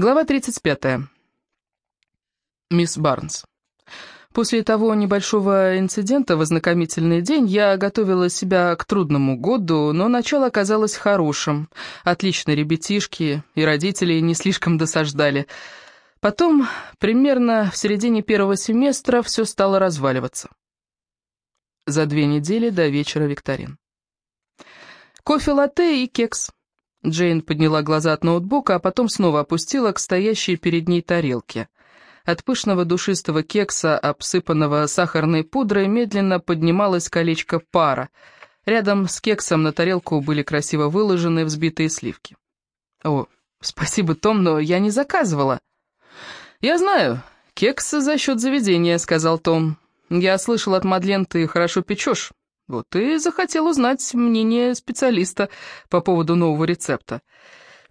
Глава 35. Мисс Барнс. После того небольшого инцидента в ознакомительный день я готовила себя к трудному году, но начало оказалось хорошим. Отличные ребятишки и родители не слишком досаждали. Потом, примерно в середине первого семестра, все стало разваливаться. За две недели до вечера викторин. Кофе-латте и кекс. Джейн подняла глаза от ноутбука, а потом снова опустила к стоящей перед ней тарелке. От пышного душистого кекса, обсыпанного сахарной пудрой, медленно поднималось колечко пара. Рядом с кексом на тарелку были красиво выложены взбитые сливки. «О, спасибо, Том, но я не заказывала». «Я знаю, кекс за счет заведения», — сказал Том. «Я слышал от Мадлен, ты хорошо печешь». Вот и захотел узнать мнение специалиста по поводу нового рецепта.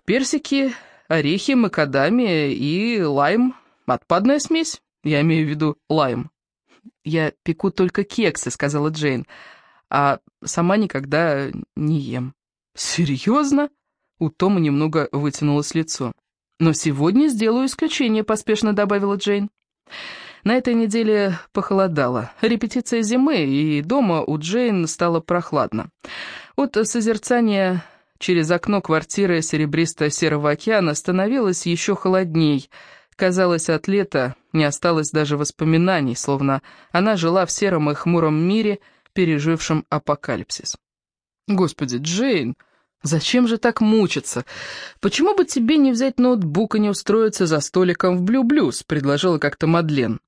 Персики, орехи, макадамия и лайм. Отпадная смесь, я имею в виду лайм. «Я пеку только кексы», — сказала Джейн, «а сама никогда не ем». «Серьезно?» — у Тома немного вытянулось лицо. «Но сегодня сделаю исключение», — поспешно добавила Джейн. На этой неделе похолодало. Репетиция зимы, и дома у Джейн стало прохладно. От созерцания через окно квартиры серебристо-серого океана становилось еще холодней. Казалось, от лета не осталось даже воспоминаний, словно она жила в сером и хмуром мире, пережившем апокалипсис. «Господи, Джейн!» Зачем же так мучиться? Почему бы тебе не взять ноутбук и не устроиться за столиком в Блю-Блюз, предложила как-то Мадлен.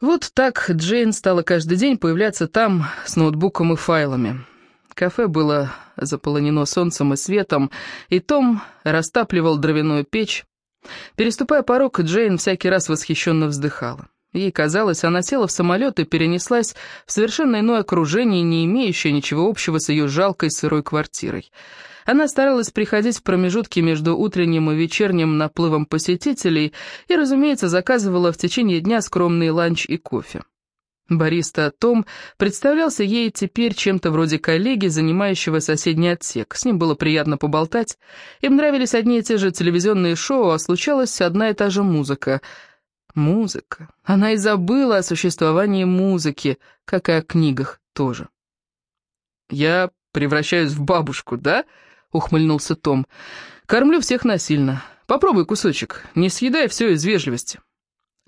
Вот так Джейн стала каждый день появляться там с ноутбуком и файлами. Кафе было заполонено солнцем и светом, и Том растапливал дровяную печь. Переступая порог, Джейн всякий раз восхищенно вздыхала. Ей казалось, она села в самолет и перенеслась в совершенно иное окружение, не имеющее ничего общего с ее жалкой сырой квартирой. Она старалась приходить в промежутки между утренним и вечерним наплывом посетителей и, разумеется, заказывала в течение дня скромный ланч и кофе. Бариста Том представлялся ей теперь чем-то вроде коллеги, занимающего соседний отсек. С ним было приятно поболтать. Им нравились одни и те же телевизионные шоу, а случалась одна и та же музыка — Музыка. Она и забыла о существовании музыки, как и о книгах тоже. «Я превращаюсь в бабушку, да?» — ухмыльнулся Том. «Кормлю всех насильно. Попробуй кусочек, не съедай все из вежливости».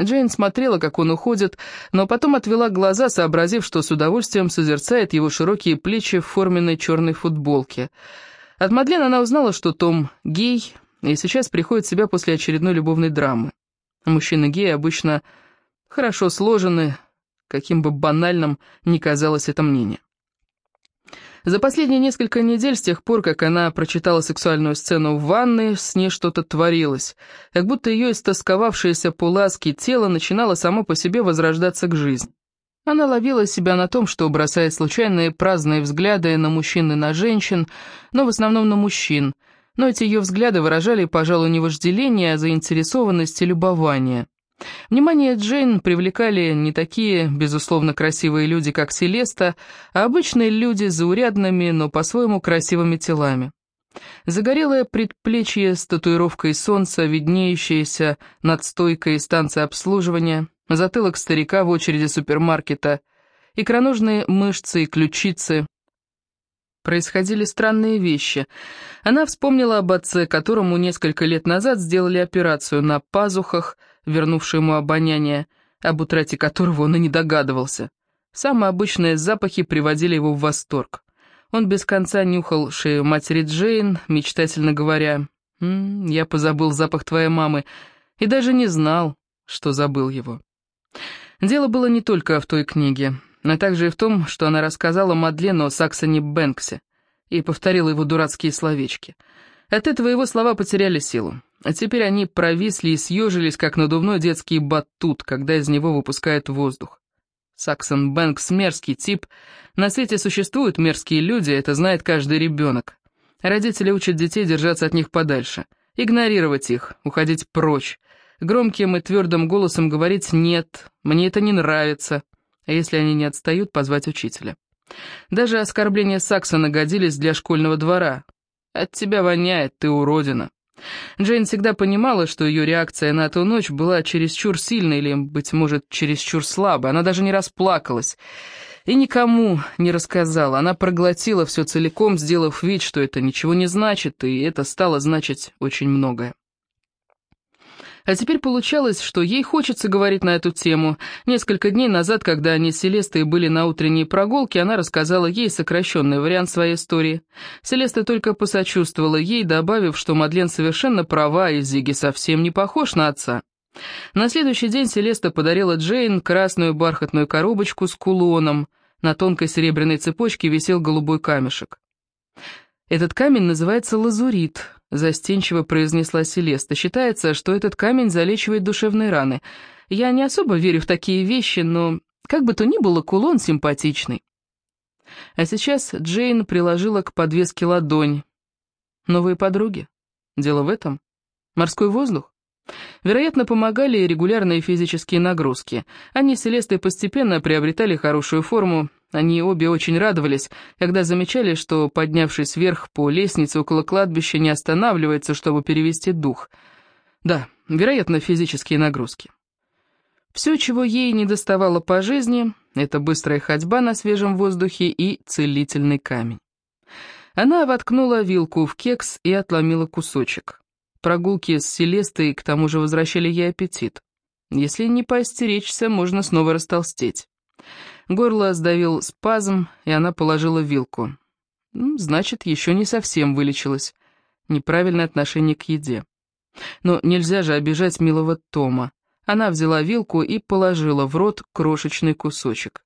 Джейн смотрела, как он уходит, но потом отвела глаза, сообразив, что с удовольствием созерцает его широкие плечи в форменной черной футболке. От Мадлен она узнала, что Том гей, и сейчас приходит в себя после очередной любовной драмы. Мужчины-геи обычно хорошо сложены, каким бы банальным ни казалось это мнение. За последние несколько недель, с тех пор, как она прочитала сексуальную сцену в ванной, с ней что-то творилось, как будто ее истосковавшееся по ласке тело начинало само по себе возрождаться к жизни. Она ловила себя на том, что бросает случайные праздные взгляды на мужчин и на женщин, но в основном на мужчин – но эти ее взгляды выражали, пожалуй, не вожделение, а заинтересованность и любование. Внимание Джейн привлекали не такие, безусловно, красивые люди, как Селеста, а обычные люди с заурядными, но по-своему красивыми телами. Загорелое предплечье с татуировкой солнца, виднеющееся над стойкой станции обслуживания, затылок старика в очереди супермаркета, икроножные мышцы и ключицы, Происходили странные вещи. Она вспомнила об отце, которому несколько лет назад сделали операцию на пазухах, вернувшую ему обоняние, об утрате которого он и не догадывался. Самые обычные запахи приводили его в восторг. Он без конца нюхал шею матери Джейн, мечтательно говоря, «М -м, «Я позабыл запах твоей мамы», и даже не знал, что забыл его. Дело было не только в той книге но также и в том, что она рассказала Мадлену о Саксоне Бэнксе и повторила его дурацкие словечки. От этого его слова потеряли силу. А теперь они провисли и съежились, как надувной детский батут, когда из него выпускают воздух. Саксон Бэнкс — мерзкий тип. На свете существуют мерзкие люди, это знает каждый ребенок. Родители учат детей держаться от них подальше, игнорировать их, уходить прочь, громким и твердым голосом говорить «нет», «мне это не нравится», а если они не отстают, позвать учителя. Даже оскорбления Саксона годились для школьного двора. «От тебя воняет, ты уродина». Джейн всегда понимала, что ее реакция на ту ночь была чересчур сильной или, быть может, чересчур слабой. Она даже не расплакалась и никому не рассказала. Она проглотила все целиком, сделав вид, что это ничего не значит, и это стало значить очень многое. А теперь получалось, что ей хочется говорить на эту тему. Несколько дней назад, когда они с Селестой были на утренней прогулке, она рассказала ей сокращенный вариант своей истории. Селеста только посочувствовала ей, добавив, что Мадлен совершенно права, и Зиги совсем не похож на отца. На следующий день Селеста подарила Джейн красную бархатную коробочку с кулоном. На тонкой серебряной цепочке висел голубой камешек. «Этот камень называется лазурит», — застенчиво произнесла Селеста. «Считается, что этот камень залечивает душевные раны. Я не особо верю в такие вещи, но как бы то ни было, кулон симпатичный». А сейчас Джейн приложила к подвеске ладонь. «Новые подруги? Дело в этом? Морской воздух? Вероятно, помогали и регулярные физические нагрузки. Они с Селестой постепенно приобретали хорошую форму, они обе очень радовались, когда замечали, что, поднявшись вверх по лестнице около кладбища, не останавливается, чтобы перевести дух. Да, вероятно, физические нагрузки. Все, чего ей не доставало по жизни, это быстрая ходьба на свежем воздухе и целительный камень. Она воткнула вилку в кекс и отломила кусочек. Прогулки с Селестой к тому же возвращали ей аппетит. Если не поостеречься, можно снова растолстеть. Горло сдавил спазм, и она положила вилку. Значит, еще не совсем вылечилась. Неправильное отношение к еде. Но нельзя же обижать милого Тома. Она взяла вилку и положила в рот крошечный кусочек.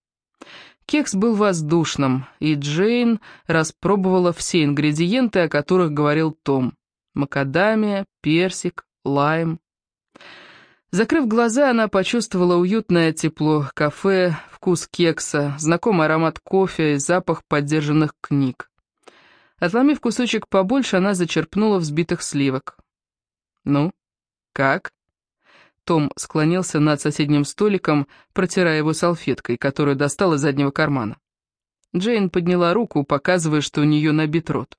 Кекс был воздушным, и Джейн распробовала все ингредиенты, о которых говорил Том макадамия, персик, лайм. Закрыв глаза, она почувствовала уютное тепло кафе, вкус кекса, знакомый аромат кофе и запах поддержанных книг. Отломив кусочек побольше, она зачерпнула взбитых сливок. «Ну, как?» Том склонился над соседним столиком, протирая его салфеткой, которую достал из заднего кармана. Джейн подняла руку, показывая, что у нее набит рот.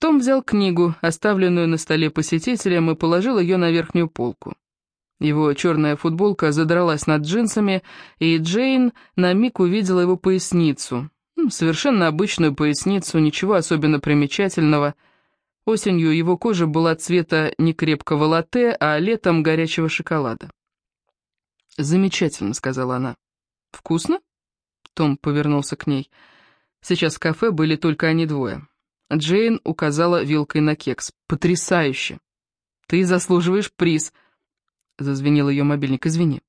Том взял книгу, оставленную на столе посетителям, и положил ее на верхнюю полку. Его черная футболка задралась над джинсами, и Джейн на миг увидела его поясницу. Совершенно обычную поясницу, ничего особенно примечательного. Осенью его кожа была цвета не крепкого латте, а летом горячего шоколада. «Замечательно», — сказала она. «Вкусно?» Том повернулся к ней. Сейчас в кафе были только они двое. Джейн указала вилкой на кекс. «Потрясающе! Ты заслуживаешь приз!» Зазвенел ее мобильник. «Извини».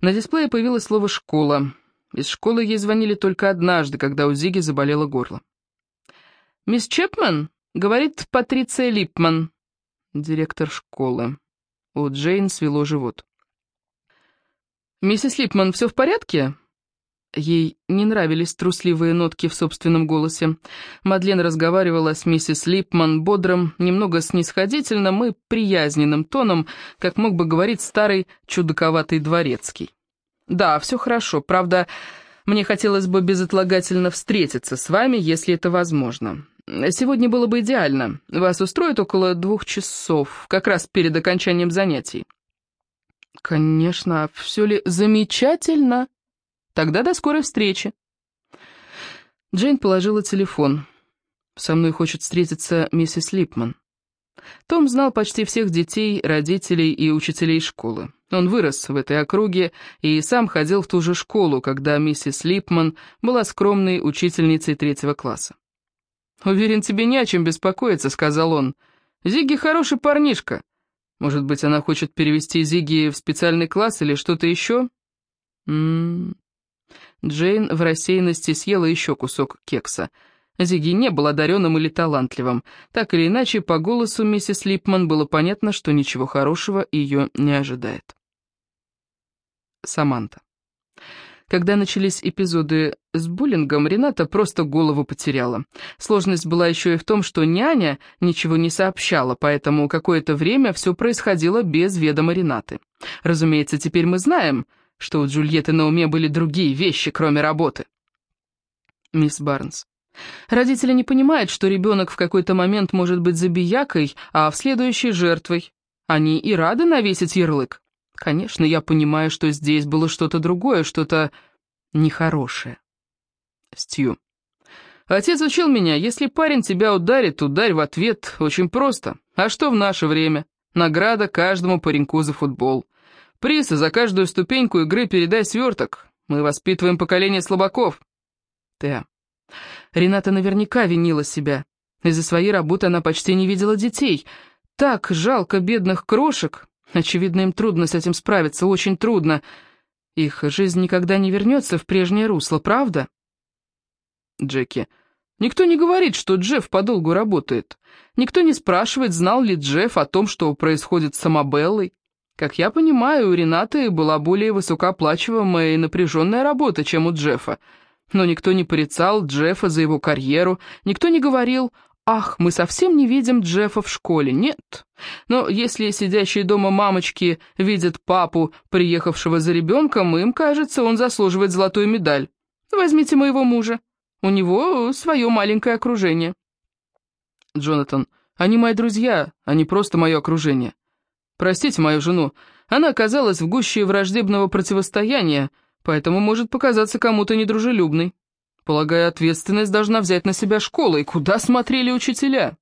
На дисплее появилось слово «школа». Из школы ей звонили только однажды, когда у Зиги заболело горло. «Мисс Чепман?» — говорит Патриция Липман, директор школы. У Джейн свело живот. «Миссис Липман, все в порядке?» Ей не нравились трусливые нотки в собственном голосе. Мадлен разговаривала с миссис Липман бодрым, немного снисходительным и приязненным тоном, как мог бы говорить старый чудаковатый дворецкий. «Да, все хорошо. Правда, мне хотелось бы безотлагательно встретиться с вами, если это возможно. Сегодня было бы идеально. Вас устроит около двух часов, как раз перед окончанием занятий». «Конечно, а все ли замечательно?» Тогда до скорой встречи. Джейн положила телефон. Со мной хочет встретиться миссис Липман. Том знал почти всех детей, родителей и учителей школы. Он вырос в этой округе и сам ходил в ту же школу, когда миссис Липман была скромной учительницей третьего класса. «Уверен, тебе не о чем беспокоиться», — сказал он. «Зигги хороший парнишка. Может быть, она хочет перевести Зигги в специальный класс или что-то еще?» «М -м, Джейн в рассеянности съела еще кусок кекса. Зиги не был одаренным или талантливым. Так или иначе, по голосу миссис Липман было понятно, что ничего хорошего ее не ожидает. Саманта. Когда начались эпизоды с буллингом, Рената просто голову потеряла. Сложность была еще и в том, что няня ничего не сообщала, поэтому какое-то время все происходило без ведома Ренаты. Разумеется, теперь мы знаем, что у Джульетты на уме были другие вещи, кроме работы. Мисс Барнс, Родители не понимают, что ребенок в какой-то момент может быть забиякой, а в следующей жертвой. Они и рады навесить ярлык. Конечно, я понимаю, что здесь было что-то другое, что-то нехорошее. Стью. Отец учил меня, если парень тебя ударит, ударь в ответ. Очень просто. А что в наше время? Награда каждому пареньку за футбол. Приз за каждую ступеньку игры передай сверток. Мы воспитываем поколение слабаков. Ты. Рената наверняка винила себя. Из-за своей работы она почти не видела детей. Так жалко бедных крошек. Очевидно, им трудно с этим справиться, очень трудно. Их жизнь никогда не вернется в прежнее русло, правда? Джеки. Никто не говорит, что Джефф подолгу работает. Никто не спрашивает, знал ли Джефф о том, что происходит с Самобеллой. Как я понимаю, у Ренаты была более высокооплачиваемая и напряженная работа, чем у Джеффа. Но никто не порицал Джеффа за его карьеру, никто не говорил «Ах, мы совсем не видим Джеффа в школе». Нет. Но если сидящие дома мамочки видят папу, приехавшего за ребенком, им кажется, он заслуживает золотую медаль. Возьмите моего мужа. У него свое маленькое окружение. Джонатан, они мои друзья, а не просто мое окружение. Простите мою жену, она оказалась в гуще враждебного противостояния, поэтому может показаться кому-то недружелюбной. Полагаю, ответственность должна взять на себя школа, и куда смотрели учителя?